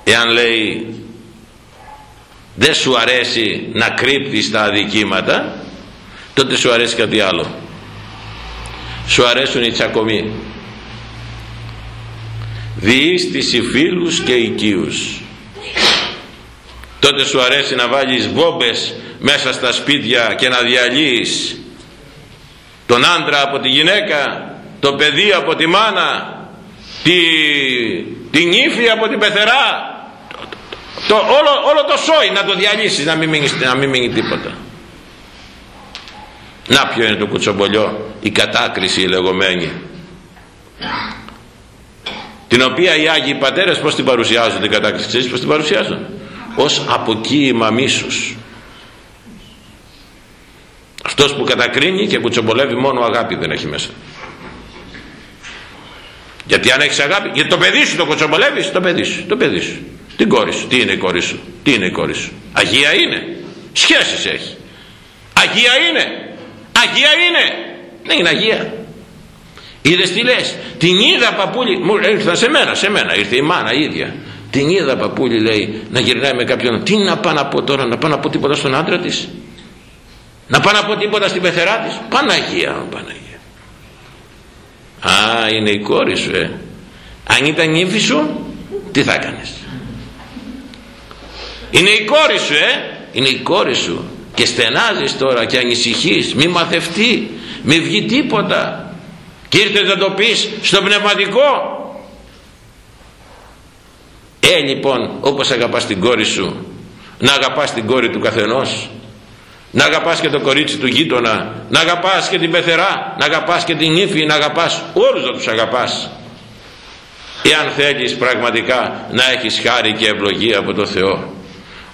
εάν λέει δεν σου αρέσει να κρύπτεις τα αδικήματα, τότε σου αρέσει κάτι άλλο σου αρέσουν οι τσακωμοί. Διείστηση φίλους και οικείους. Τότε σου αρέσει να βάλεις βόμπες μέσα στα σπίτια και να διαλύεις τον άντρα από τη γυναίκα το παιδί από τη μάνα τη, την ύφη από την πεθερά. Το, όλο, όλο το σόι να το διαλύσεις να μην μείνεις, να μην μείνει τίποτα να ποιο είναι το κουτσομπολιό; Η κατάκριση η λεγόμενη την οποία οι Άγιοι Πατέρες πως την παρουσιάζουν την κατάκριση; Ξέρεις πως την παρουσιάζουν; Ως αποκοίημα μίσους. Αυτός που κατακρίνει και κουτσομπολεύει μόνο αγάπη δεν έχει μέσα. Γιατί αν έχεις αγάπη γιατί το παιδί σου το κουτσομπολεύεις το παιδί σου το παιδί σου. Την κόρη σου τι είναι η κόρη σου τι είναι η κόρη σου. Αγία είναι σχέσεις έχει. Αγία είναι Αγία είναι. Δεν είναι Αγία. Είδες τι λες; Την είδα παππούλη μου ήρθα σε μένα σε μένα ήρθε η μάνα η ίδια. Την είδα παππούλη λέει να γυρνάει με κάποιον. Τι να πάω να πω τώρα να πάω να πω τίποτα στον άντρα της; Να πάω να πω τίποτα στην πεθερά της; Παναγία Παναγία. Α είναι η κόρη σου ε. Αν ήταν η ύφη σου τι θα έκανες; Είναι η κόρη σου ε. Είναι η κόρη σου και στενάζεις τώρα και ανησυχείς. Μη μαθευτεί μη βγει τίποτα. Και ήρθε να το πεις στο πνευματικό. Ε λοιπόν όπως αγαπάς την κόρη σου να αγαπάς την κόρη του καθενός. Να αγαπάς και το κορίτσι του γείτονα. Να αγαπάς και την πεθερά. Να αγαπάς και την ύφη. Να αγαπάς όλους να τους αγαπάς. Εάν θέλεις πραγματικά να έχεις χάρη και ευλογία από το Θεό.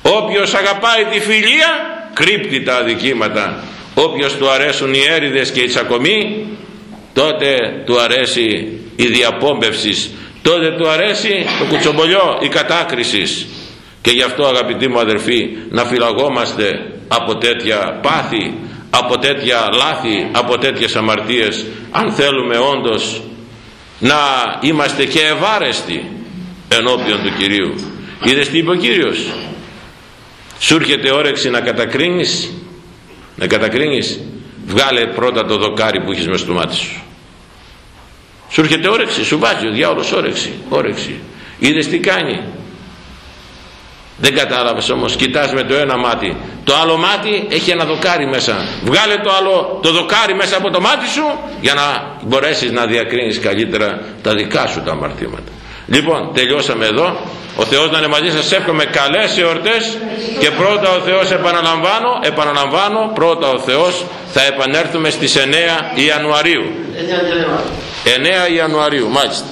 Όποιος αγαπάει τη φιλία κρύπτει τα αδικήματα. Όποιος του αρέσουν οι έρηδες και οι τσακωμοί τότε του αρέσει η διαπόμπευσης. Τότε του αρέσει το κουτσομπολιό η κατάκρισης. Και γι' αυτό αγαπητοί μου αδερφοί να φυλαγόμαστε από τέτοια πάθη από τέτοια λάθη από τέτοιες αμαρτίες αν θέλουμε όντως να είμαστε και ευάρεστοι ενώπιον του Κυρίου. Είδες τι είπε ο Κύριος; Σου έρχεται όρεξη να κατακρίνεις να κατακρίνεις. Βγάλε πρώτα το δοκάρι που έχεις μες στο μάτι σου. Σου έρχεται όρεξη σου βάζει ο διάολος όρεξη όρεξη. Είδες τι κάνει; Δεν κατάλαβες όμως κοιτάς με το ένα μάτι. Το άλλο μάτι έχει ένα δοκάρι μέσα. Βγάλε το άλλο το δοκάρι μέσα από το μάτι σου για να μπορέσεις να διακρίνεις καλύτερα τα δικά σου τα αμαρτήματα. Λοιπόν τελειώσαμε εδώ ο Θεός να είναι μαζί σας. Εύχομαι καλές εορτές και πρώτα ο Θεός επαναλαμβάνω επαναλαμβάνω πρώτα ο Θεός θα επανέλθουμε στις 9 Ιανουαρίου. 9 Ιανουαρίου μάλιστα